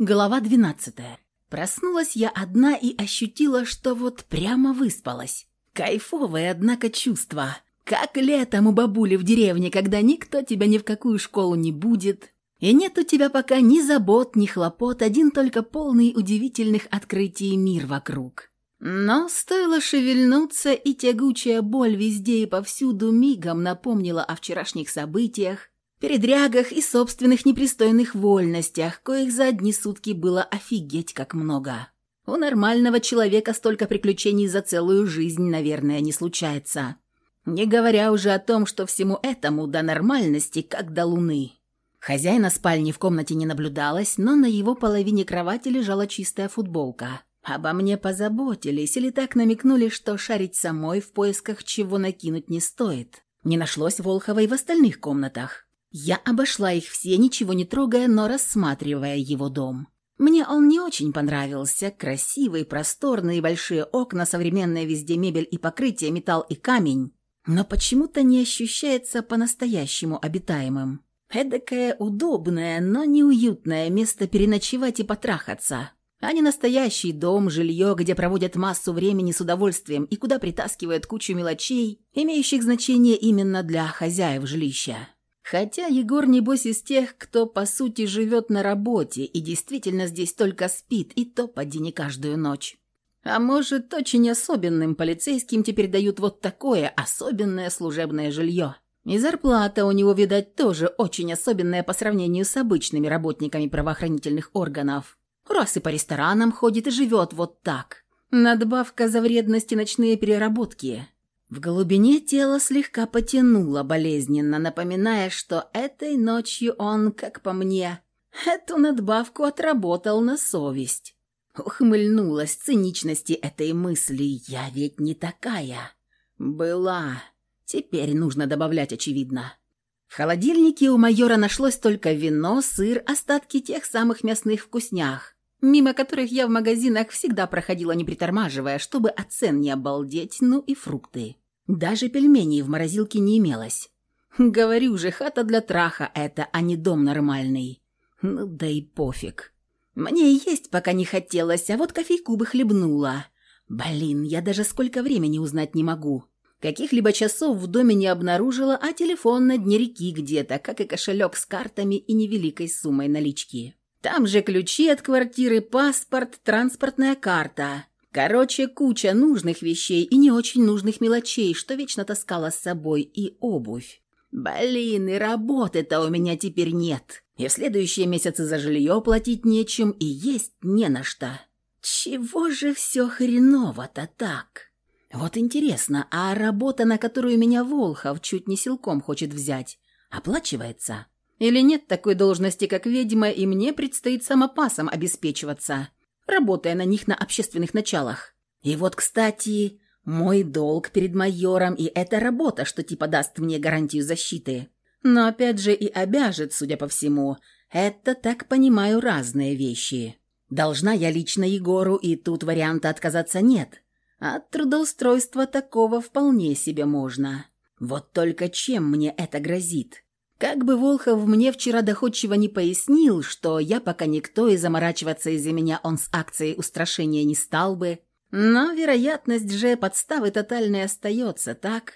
Глава 12. Проснулась я одна и ощутила, что вот прямо выспалась. Кайфовое, однако, чувство. Как летом у бабули в деревне, когда никто тебя ни в какую школу не будет. И нет у тебя пока ни забот, ни хлопот, один только полный удивительных открытий мир вокруг. Но стоило шевельнуться, и тягучая боль везде и повсюду мигом напомнила о вчерашних событиях, передрягах и собственных непристойных вольностях, коих за одни сутки было офигеть как много. У нормального человека столько приключений за целую жизнь, наверное, не случается. Не говоря уже о том, что всему этому до нормальности, как до луны. Хозяина спальни в комнате не наблюдалось, но на его половине кровати лежала чистая футболка. Обо мне позаботились или так намекнули, что шарить самой в поисках чего накинуть не стоит. Не нашлось Волхова и в остальных комнатах. Я обошла их все, ничего не трогая, но рассматривая его дом. Мне он не очень понравился. Красивый, просторный, большие окна, современная везде мебель и покрытие, металл и камень. Но почему-то не ощущается по-настоящему обитаемым. Эдакое удобное, но неуютное место переночевать и потрахаться. А не настоящий дом, жилье, где проводят массу времени с удовольствием и куда притаскивают кучу мелочей, имеющих значение именно для хозяев жилища. Хотя Егор, небось, из тех, кто, по сути, живет на работе и действительно здесь только спит, и то поди не каждую ночь. А может, очень особенным полицейским теперь дают вот такое особенное служебное жилье. И зарплата у него, видать, тоже очень особенная по сравнению с обычными работниками правоохранительных органов. Раз и по ресторанам ходит и живет вот так. Надбавка за вредности ночные переработки. В глубине тела слегка потянуло болезненно, напоминая, что этой ночью он, как по мне, эту надбавку отработал на совесть. Ухмыльнулась циничности этой мысли. «Я ведь не такая». «Была. Теперь нужно добавлять, очевидно». В холодильнике у майора нашлось только вино, сыр, остатки тех самых мясных вкуснях, мимо которых я в магазинах всегда проходила не притормаживая, чтобы от цен не обалдеть, ну и фрукты. Даже пельменей в морозилке не имелось. Говорю же, хата для траха это, а не дом нормальный. Ну да и пофиг. Мне есть пока не хотелось, а вот кофейку бы хлебнула. Блин, я даже сколько времени узнать не могу. Каких-либо часов в доме не обнаружила, а телефон на дне реки где-то, как и кошелек с картами и невеликой суммой налички. Там же ключи от квартиры, паспорт, транспортная карта. Короче, куча нужных вещей и не очень нужных мелочей, что вечно таскала с собой, и обувь. Блин, и работы-то у меня теперь нет. И в следующие месяцы за жилье платить нечем, и есть не на что. Чего же все хреново-то так? Вот интересно, а работа, на которую меня Волхов чуть не силком хочет взять, оплачивается? Или нет такой должности, как ведьма, и мне предстоит самопасом обеспечиваться, работая на них на общественных началах. И вот, кстати, мой долг перед майором и эта работа, что типа даст мне гарантию защиты. Но опять же и обяжет, судя по всему. Это, так понимаю, разные вещи. Должна я лично Егору, и тут варианта отказаться нет. От трудоустройства такого вполне себе можно. Вот только чем мне это грозит? Как бы Волхов мне вчера доходчиво не пояснил, что я пока никто и заморачиваться из-за меня он с акцией устрашения не стал бы, но вероятность же подставы тотальной остается, так?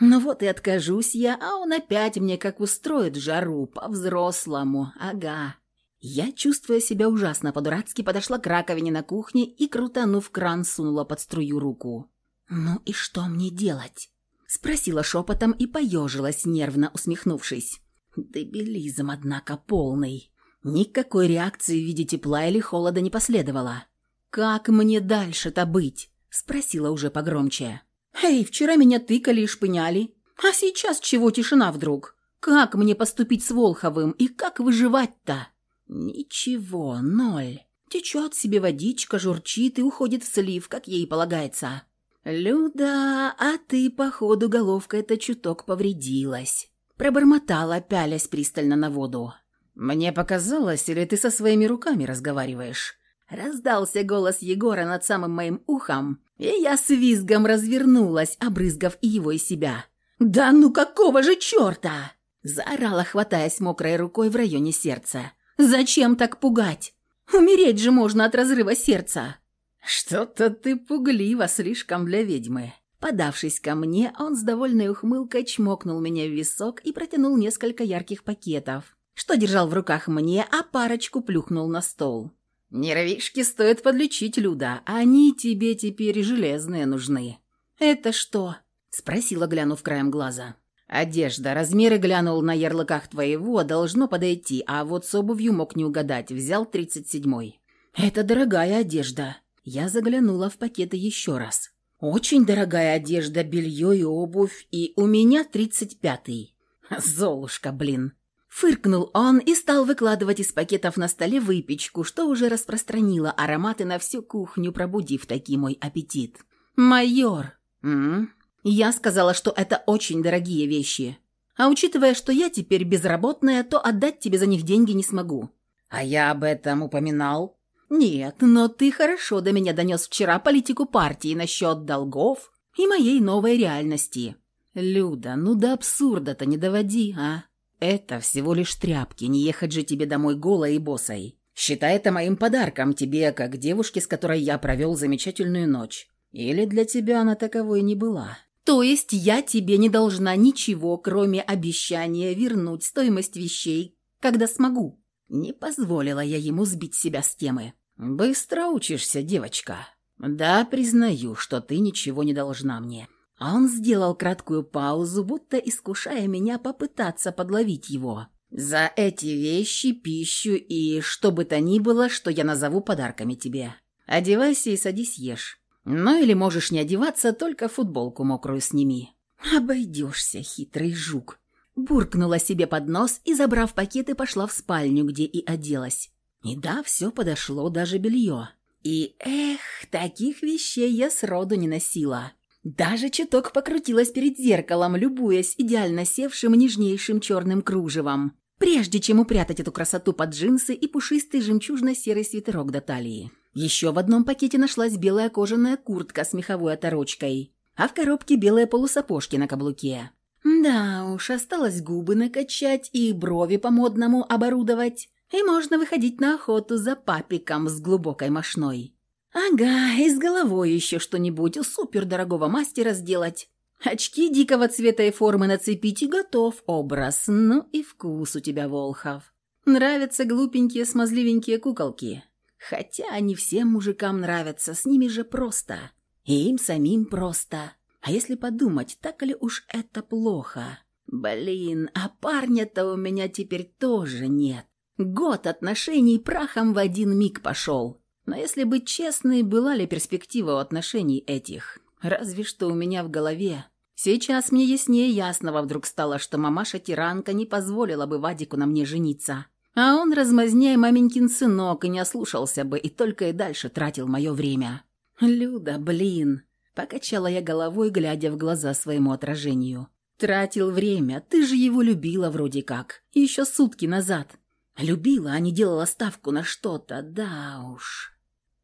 Ну вот и откажусь я, а он опять мне как устроит жару, по-взрослому, ага. Я, чувствуя себя ужасно по-дурацки, подошла к раковине на кухне и, крутанув кран, сунула под струю руку. «Ну и что мне делать?» Спросила шепотом и поежилась, нервно усмехнувшись. Дебилизм, однако, полный. Никакой реакции в виде тепла или холода не последовало. «Как мне дальше-то быть?» – спросила уже погромче. «Эй, вчера меня тыкали и шпыняли. А сейчас чего тишина вдруг? Как мне поступить с Волховым и как выживать-то?» «Ничего, ноль. Течет себе водичка, журчит и уходит в слив, как ей полагается». «Люда, а ты, походу, головка-то чуток повредилась». Пробормотала, пялясь пристально на воду. «Мне показалось, или ты со своими руками разговариваешь?» Раздался голос Егора над самым моим ухом, и я с визгом развернулась, обрызгав и его, и себя. «Да ну какого же черта?» Заорала, хватаясь мокрой рукой в районе сердца. «Зачем так пугать? Умереть же можно от разрыва сердца!» «Что-то ты пуглива слишком для ведьмы». Подавшись ко мне, он с довольной ухмылкой чмокнул меня в висок и протянул несколько ярких пакетов, что держал в руках мне, а парочку плюхнул на стол. «Нервишки стоит подлечить, Люда, они тебе теперь железные нужны». «Это что?» – спросила, глянув краем глаза. «Одежда. Размеры глянул на ярлыках твоего, должно подойти, а вот с обувью мог не угадать, взял тридцать седьмой». «Это дорогая одежда». Я заглянула в пакеты еще раз. «Очень дорогая одежда, белье и обувь, и у меня тридцать пятый». «Золушка, блин!» Фыркнул он и стал выкладывать из пакетов на столе выпечку, что уже распространило ароматы на всю кухню, пробудив таки мой аппетит. «Майор!» «М? Я сказала, что это очень дорогие вещи. А учитывая, что я теперь безработная, то отдать тебе за них деньги не смогу». «А я об этом упоминал?» «Нет, но ты хорошо до меня донес вчера политику партии насчет долгов и моей новой реальности». «Люда, ну до абсурда-то не доводи, а?» Это всего лишь тряпки, не ехать же тебе домой голой и босой. Считай это моим подарком тебе, как девушке, с которой я провел замечательную ночь. Или для тебя она таковой не была. То есть я тебе не должна ничего, кроме обещания вернуть стоимость вещей, когда смогу. Не позволила я ему сбить себя с темы. Быстро учишься, девочка. Да, признаю, что ты ничего не должна мне. А он сделал краткую паузу, будто искушая меня попытаться подловить его. «За эти вещи, пищу и что бы то ни было, что я назову подарками тебе. Одевайся и садись ешь. Ну или можешь не одеваться, только футболку мокрую сними». «Обойдешься, хитрый жук». Буркнула себе под нос и, забрав пакеты, пошла в спальню, где и оделась. И да, все подошло, даже белье. И эх, таких вещей я сроду не носила. Даже чуток покрутилась перед зеркалом, любуясь идеально севшим нежнейшим черным кружевом, прежде чем упрятать эту красоту под джинсы и пушистый жемчужно-серый свитерок до талии. Еще в одном пакете нашлась белая кожаная куртка с меховой оторочкой, а в коробке белые полусапожки на каблуке. Да уж, осталось губы накачать и брови по-модному оборудовать, и можно выходить на охоту за папиком с глубокой мошной. Ага, и с головой еще что-нибудь у супердорогого мастера сделать. Очки дикого цвета и формы нацепить и готов образ. Ну и вкус у тебя, Волхов. Нравятся глупенькие смазливенькие куколки. Хотя они всем мужикам нравятся, с ними же просто. И им самим просто. А если подумать, так ли уж это плохо? Блин, а парня-то у меня теперь тоже нет. Год отношений прахом в один миг пошел. Но если быть честной, была ли перспектива у отношений этих? Разве что у меня в голове. Сейчас мне яснее ясного вдруг стало, что мамаша-тиранка не позволила бы Вадику на мне жениться. А он, размазняя маменькин сынок, и не ослушался бы, и только и дальше тратил мое время. «Люда, блин!» – покачала я головой, глядя в глаза своему отражению. «Тратил время, ты же его любила вроде как, еще сутки назад». Любила, а не делала ставку на что-то, да уж.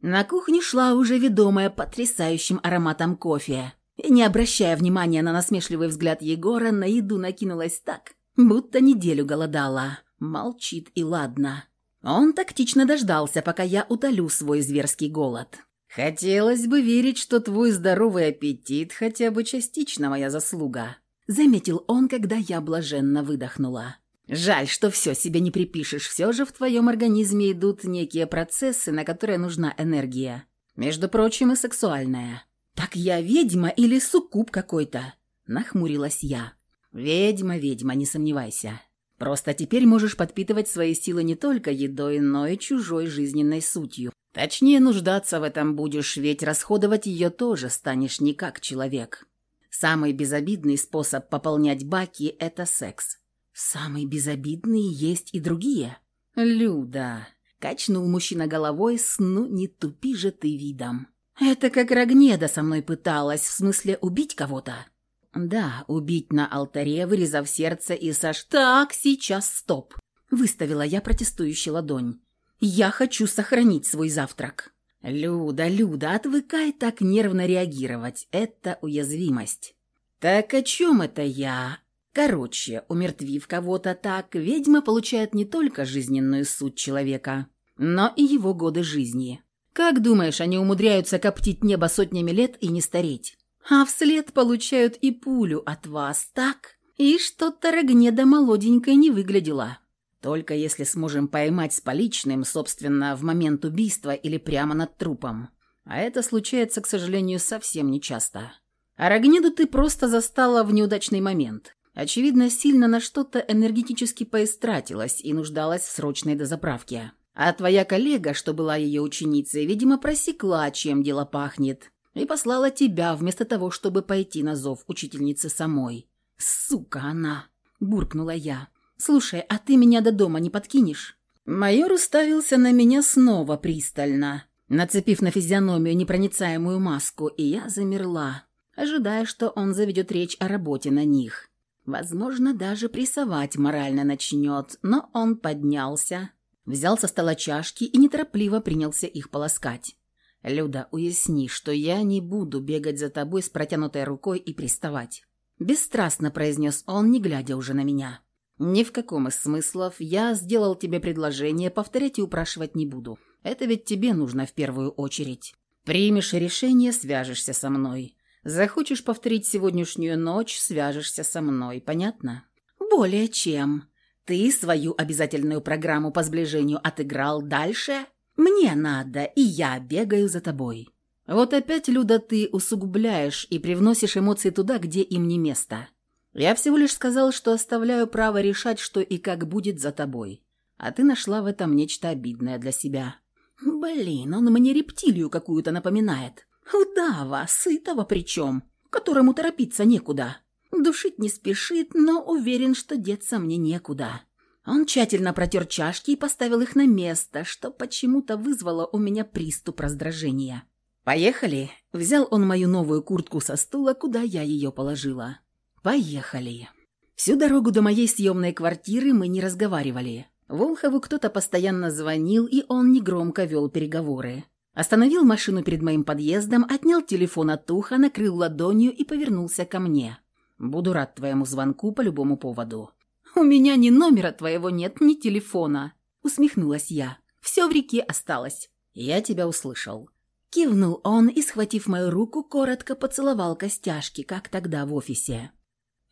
На кухне шла уже ведомая потрясающим ароматом кофе. И не обращая внимания на насмешливый взгляд Егора, на еду накинулась так, будто неделю голодала. Молчит и ладно. Он тактично дождался, пока я утолю свой зверский голод. «Хотелось бы верить, что твой здоровый аппетит хотя бы частично моя заслуга», заметил он, когда я блаженно выдохнула. Жаль, что все себе не припишешь. Все же в твоем организме идут некие процессы, на которые нужна энергия. Между прочим, и сексуальная. «Так я ведьма или суккуб какой-то?» Нахмурилась я. «Ведьма, ведьма, не сомневайся. Просто теперь можешь подпитывать свои силы не только едой, но и чужой жизненной сутью. Точнее, нуждаться в этом будешь, ведь расходовать ее тоже станешь не как человек. Самый безобидный способ пополнять баки – это секс. «Самый безобидный есть и другие». «Люда», — качнул мужчина головой с «ну не тупи же ты видом». «Это как Рогнеда со мной пыталась, в смысле убить кого-то». «Да, убить на алтаре, вырезав сердце и саш...» «Так, сейчас стоп!» — выставила я протестующую ладонь. «Я хочу сохранить свой завтрак». «Люда, Люда, отвыкай так нервно реагировать. Это уязвимость». «Так о чем это я?» Короче, умертвив кого-то так, ведьма получает не только жизненную суть человека, но и его годы жизни. Как думаешь, они умудряются коптить небо сотнями лет и не стареть? А вслед получают и пулю от вас, так? И что-то Рогнеда молоденькой не выглядела. Только если сможем поймать с поличным, собственно, в момент убийства или прямо над трупом. А это случается, к сожалению, совсем нечасто. А Рогнеду ты просто застала в неудачный момент. Очевидно, сильно на что-то энергетически поистратилась и нуждалась в срочной дозаправке. А твоя коллега, что была ее ученицей, видимо, просекла, чем дело пахнет, и послала тебя вместо того, чтобы пойти на зов учительницы самой. «Сука она!» – буркнула я. «Слушай, а ты меня до дома не подкинешь?» Майор уставился на меня снова пристально, нацепив на физиономию непроницаемую маску, и я замерла, ожидая, что он заведет речь о работе на них. Возможно, даже прессовать морально начнет, но он поднялся, взял со стола чашки и неторопливо принялся их полоскать. «Люда, уясни, что я не буду бегать за тобой с протянутой рукой и приставать», – бесстрастно произнес он, не глядя уже на меня. «Ни в каком из смыслов я сделал тебе предложение, повторять и упрашивать не буду. Это ведь тебе нужно в первую очередь. Примешь решение, свяжешься со мной. Захочешь повторить сегодняшнюю ночь, свяжешься со мной, понятно?» «Более чем. Ты свою обязательную программу по сближению отыграл дальше. Мне надо, и я бегаю за тобой». «Вот опять, Люда, ты усугубляешь и привносишь эмоции туда, где им не место». Я всего лишь сказал, что оставляю право решать, что и как будет за тобой. А ты нашла в этом нечто обидное для себя. Блин, он мне рептилию какую-то напоминает. Удава, сытого причем, которому торопиться некуда. Душить не спешит, но уверен, что деться мне некуда. Он тщательно протер чашки и поставил их на место, что почему-то вызвало у меня приступ раздражения. «Поехали!» Взял он мою новую куртку со стула, куда я ее положила. «Поехали». Всю дорогу до моей съемной квартиры мы не разговаривали. Волхову кто-то постоянно звонил, и он негромко вел переговоры. Остановил машину перед моим подъездом, отнял телефон от уха, накрыл ладонью и повернулся ко мне. «Буду рад твоему звонку по любому поводу». «У меня ни номера твоего нет, ни телефона», — усмехнулась я. «Все в реке осталось». «Я тебя услышал». Кивнул он и, схватив мою руку, коротко поцеловал костяшки, как тогда в офисе.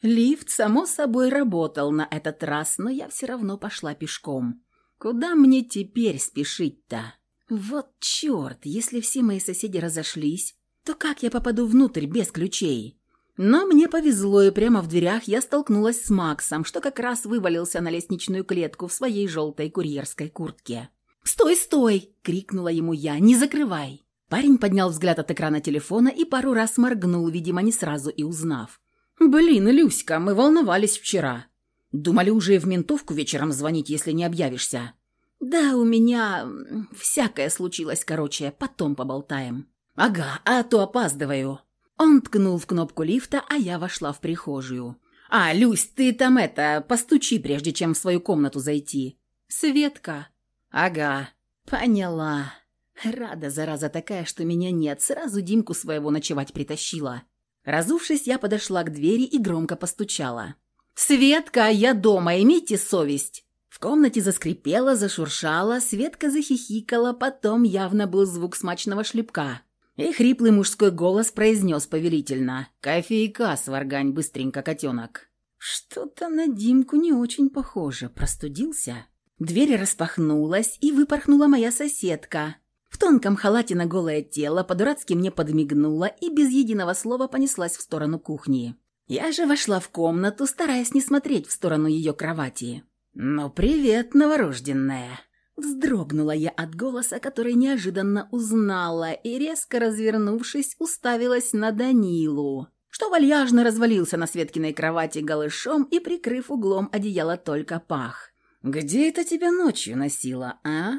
Лифт, само собой, работал на этот раз, но я все равно пошла пешком. Куда мне теперь спешить-то? Вот черт, если все мои соседи разошлись, то как я попаду внутрь без ключей? Но мне повезло, и прямо в дверях я столкнулась с Максом, что как раз вывалился на лестничную клетку в своей желтой курьерской куртке. «Стой, стой!» — крикнула ему я. «Не закрывай!» Парень поднял взгляд от экрана телефона и пару раз моргнул, видимо, не сразу и узнав. «Блин, Люська, мы волновались вчера. Думали уже в ментовку вечером звонить, если не объявишься». «Да, у меня всякое случилось, короче, потом поболтаем». «Ага, а то опаздываю». Он ткнул в кнопку лифта, а я вошла в прихожую. «А, Люсь, ты там это, постучи, прежде чем в свою комнату зайти». «Светка». «Ага, поняла». Рада, зараза такая, что меня нет, сразу Димку своего ночевать притащила. Разувшись, я подошла к двери и громко постучала. «Светка, я дома, имейте совесть!» В комнате заскрипело, зашуршало, Светка захихикала, потом явно был звук смачного шлепка. И хриплый мужской голос произнес повелительно. «Кофейка, сваргань, быстренько, котенок!» Что-то на Димку не очень похоже, простудился. Дверь распахнулась, и выпорхнула моя соседка, в тонком халате на голое тело по-дурацки мне подмигнула и без единого слова понеслась в сторону кухни. Я же вошла в комнату, стараясь не смотреть в сторону ее кровати. «Ну, привет, новорожденная!» Вздрогнула я от голоса, который неожиданно узнала, и, резко развернувшись, уставилась на Данилу, что вальяжно развалился на Светкиной кровати голышом и, прикрыв углом одеяло, только пах. «Где это тебя ночью носила, а?»